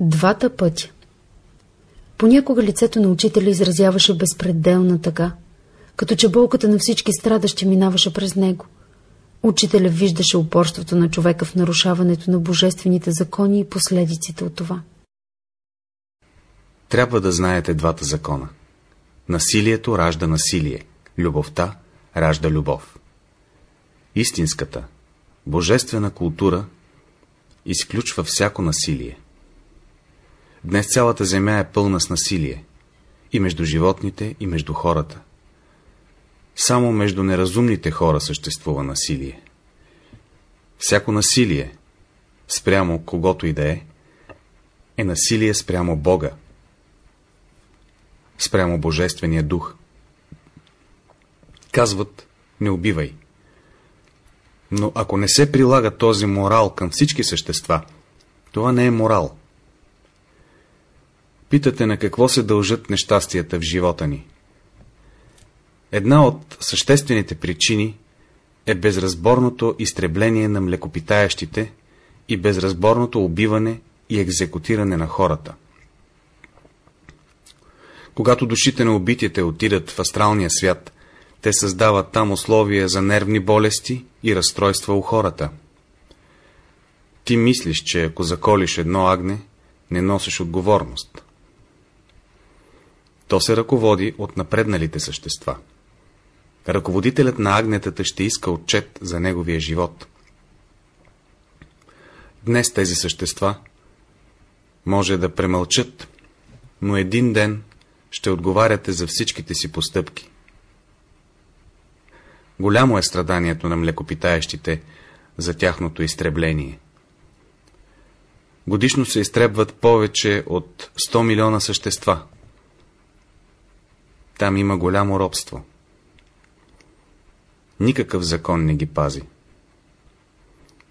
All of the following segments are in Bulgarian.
Двата пътя Понякога лицето на учителя изразяваше безпределна тъга, като че болката на всички страдащи минаваше през него. Учителя виждаше упорството на човека в нарушаването на божествените закони и последиците от това. Трябва да знаете двата закона. Насилието ражда насилие, любовта ражда любов. Истинската, божествена култура изключва всяко насилие. Днес цялата земя е пълна с насилие. И между животните, и между хората. Само между неразумните хора съществува насилие. Всяко насилие, спрямо когото и да е, е насилие спрямо Бога, спрямо Божествения дух. Казват, не убивай. Но ако не се прилага този морал към всички същества, това не е морал. Питате на какво се дължат нещастията в живота ни. Една от съществените причини е безразборното изтребление на млекопитаящите и безразборното убиване и екзекутиране на хората. Когато душите на убитите отидат в астралния свят, те създават там условия за нервни болести и разстройства у хората. Ти мислиш, че ако заколиш едно агне, не носиш отговорност. То се ръководи от напредналите същества. Ръководителят на агнетата ще иска отчет за неговия живот. Днес тези същества може да премълчат, но един ден ще отговаряте за всичките си постъпки. Голямо е страданието на млекопитаещите за тяхното изтребление. Годишно се изтребват повече от 100 милиона същества. Там има голямо робство. Никакъв закон не ги пази.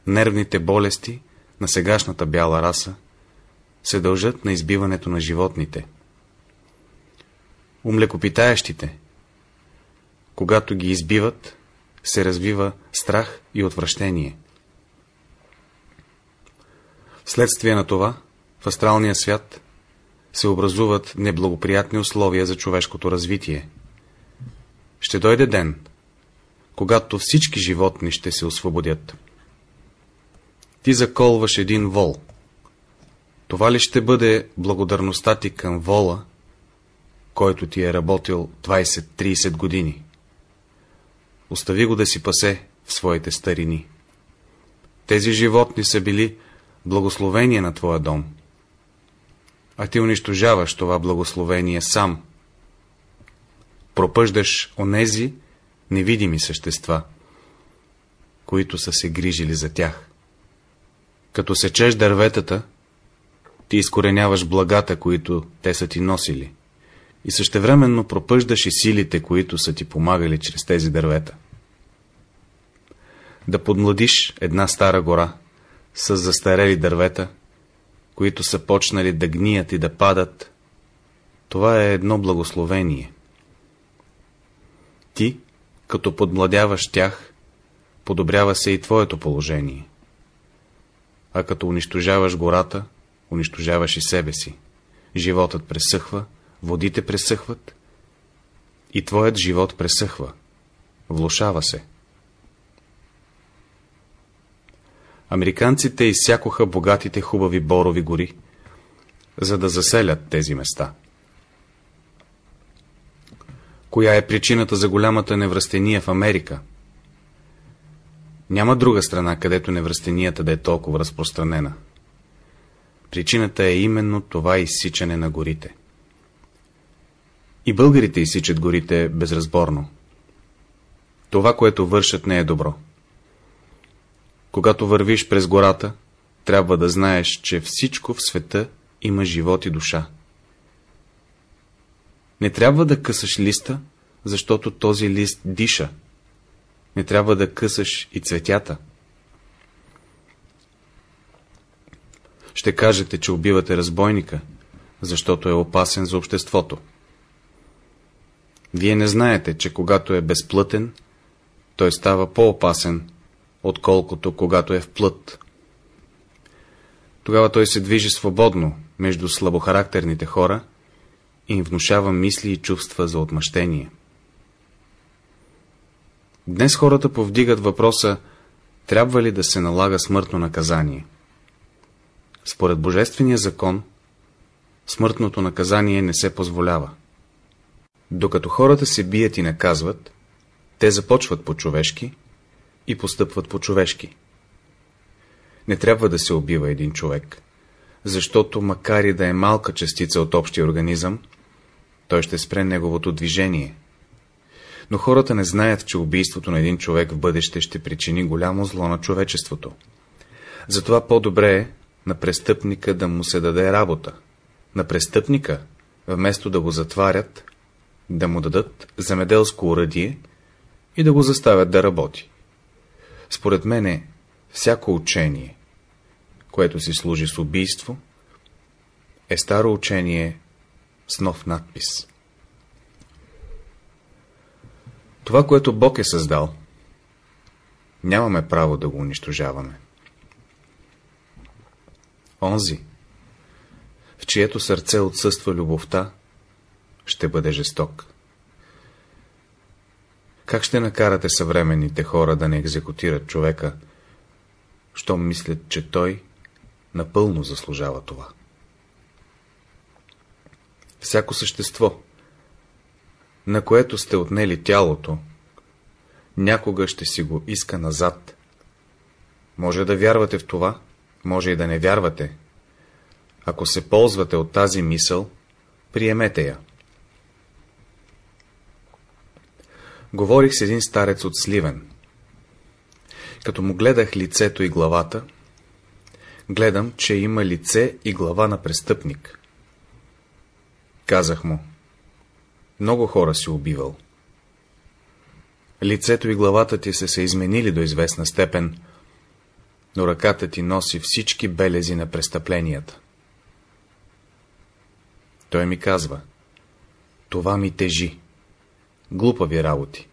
Нервните болести на сегашната бяла раса се дължат на избиването на животните. У млекопитаещите, когато ги избиват, се развива страх и отвращение. Вследствие на това, в астралния свят се образуват неблагоприятни условия за човешкото развитие. Ще дойде ден, когато всички животни ще се освободят. Ти заколваш един вол. Това ли ще бъде благодарността ти към вола, който ти е работил 20-30 години? Остави го да си пасе в своите старини. Тези животни са били благословение на твоя дом. А ти унищожаваш това благословение сам. Пропъждаш онези невидими същества, които са се грижили за тях. Като сечеш дърветата, ти изкореняваш благата, които те са ти носили и същевременно пропъждаш и силите, които са ти помагали чрез тези дървета. Да подмладиш една стара гора с застарели дървета, които са почнали да гният и да падат, това е едно благословение. Ти, като подмладяваш тях, подобрява се и твоето положение. А като унищожаваш гората, унищожаваш и себе си. Животът пресъхва, водите пресъхват и твоят живот пресъхва, влушава се. Американците изсякоха богатите хубави борови гори, за да заселят тези места. Коя е причината за голямата невръстения в Америка? Няма друга страна, където невръстенията да е толкова разпространена. Причината е именно това изсичане на горите. И българите изсичат горите безразборно. Това, което вършат, не е добро. Когато вървиш през гората, трябва да знаеш, че всичко в света има живот и душа. Не трябва да късаш листа, защото този лист диша. Не трябва да късаш и цветята. Ще кажете, че убивате разбойника, защото е опасен за обществото. Вие не знаете, че когато е безплътен, той става по-опасен, отколкото когато е в плът. Тогава той се движи свободно, между слабохарактерните хора и им внушава мисли и чувства за отмъщение. Днес хората повдигат въпроса, трябва ли да се налага смъртно наказание. Според Божествения закон, смъртното наказание не се позволява. Докато хората се бият и наказват, те започват по-човешки и постъпват по-човешки. Не трябва да се убива един човек, защото макар и да е малка частица от общия организъм, той ще спре неговото движение. Но хората не знаят, че убийството на един човек в бъдеще ще причини голямо зло на човечеството. Затова по-добре е на престъпника да му се даде работа. На престъпника, вместо да го затварят, да му дадат земеделско уръдие и да го заставят да работи. Според мене, всяко учение, което си служи с убийство, е старо учение с нов надпис. Това, което Бог е създал, нямаме право да го унищожаваме. Онзи, в чието сърце отсъства любовта, ще бъде жесток. Как ще накарате съвременните хора да не екзекутират човека, щом мислят, че той напълно заслужава това? Всяко същество, на което сте отнели тялото, някога ще си го иска назад. Може да вярвате в това, може и да не вярвате. Ако се ползвате от тази мисъл, приемете я. Говорих с един старец от Сливен. Като му гледах лицето и главата, гледам, че има лице и глава на престъпник. Казах му, много хора си убивал. Лицето и главата ти се са изменили до известна степен, но ръката ти носи всички белези на престъпленията. Той ми казва, това ми тежи. Глупави работи.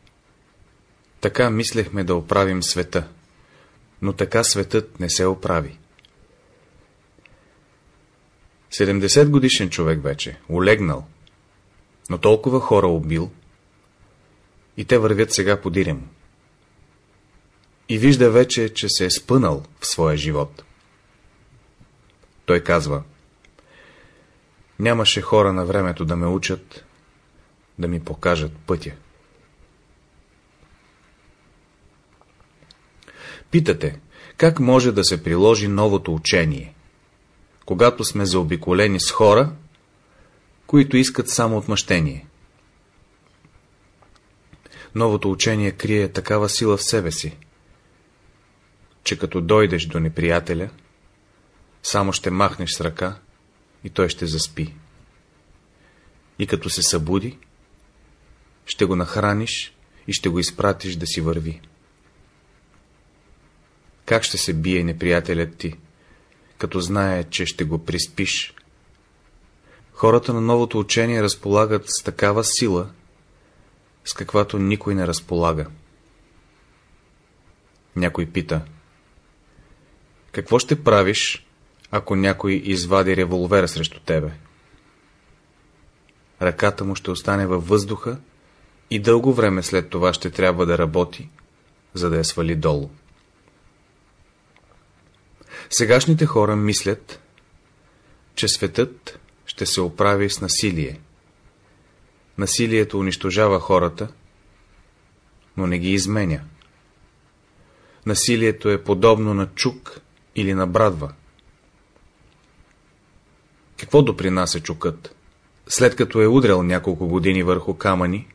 Така мислехме да оправим света, но така светът не се оправи. 70 годишен човек вече, олегнал, но толкова хора убил, и те вървят сега по дирем. И вижда вече, че се е спънал в своя живот. Той казва, нямаше хора на времето да ме учат, да ми покажат пътя. Питате, как може да се приложи новото учение, когато сме заобиколени с хора, които искат само отмъщение? Новото учение крие такава сила в себе си, че като дойдеш до неприятеля, само ще махнеш с ръка и той ще заспи. И като се събуди, ще го нахраниш и ще го изпратиш да си върви. Как ще се бие неприятелят ти, като знае, че ще го приспиш? Хората на новото учение разполагат с такава сила, с каквато никой не разполага. Някой пита, какво ще правиш, ако някой извади револвера срещу тебе? Ръката му ще остане във въздуха и дълго време след това ще трябва да работи, за да я свали долу. Сегашните хора мислят, че светът ще се оправи с насилие. Насилието унищожава хората, но не ги изменя. Насилието е подобно на чук или на брадва. Какво допринася чукът? След като е удрял няколко години върху камъни,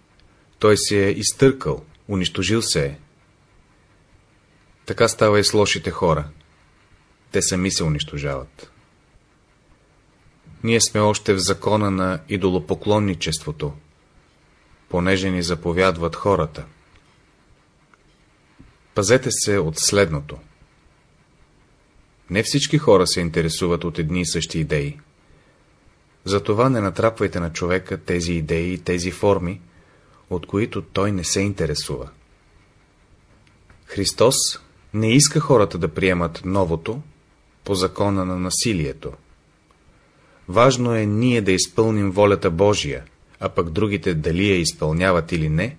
той се е изтъркал, унищожил се е. Така става и с лошите хора. Те сами се унищожават. Ние сме още в закона на идолопоклонничеството, понеже ни заповядват хората. Пазете се от следното. Не всички хора се интересуват от едни и същи идеи. Затова не натрапвайте на човека тези идеи и тези форми, от които той не се интересува. Христос не иска хората да приемат новото по закона на насилието. Важно е ние да изпълним волята Божия, а пък другите дали я изпълняват или не,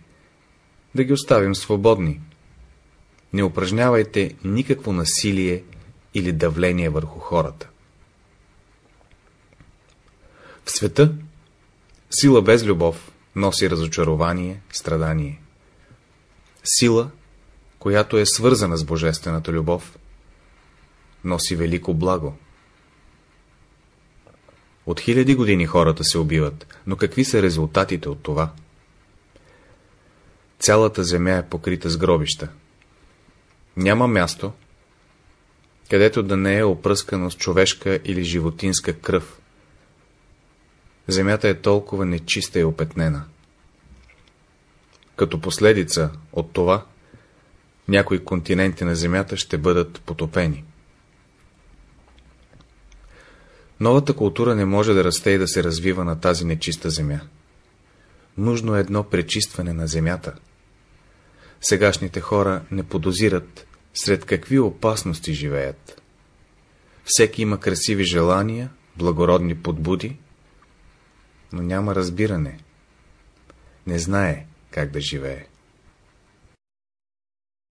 да ги оставим свободни. Не упражнявайте никакво насилие или давление върху хората. В света сила без любов носи разочарование, страдание. Сила, която е свързана с божествената любов, носи велико благо. От хиляди години хората се убиват, но какви са резултатите от това? Цялата земя е покрита с гробища. Няма място, където да не е опръскано с човешка или животинска кръв. Земята е толкова нечиста и опетнена. Като последица от това, някои континенти на Земята ще бъдат потопени. Новата култура не може да расте и да се развива на тази нечиста земя. Нужно е едно пречистване на земята. Сегашните хора не подозират сред какви опасности живеят. Всеки има красиви желания, благородни подбуди, но няма разбиране. Не знае как да живее.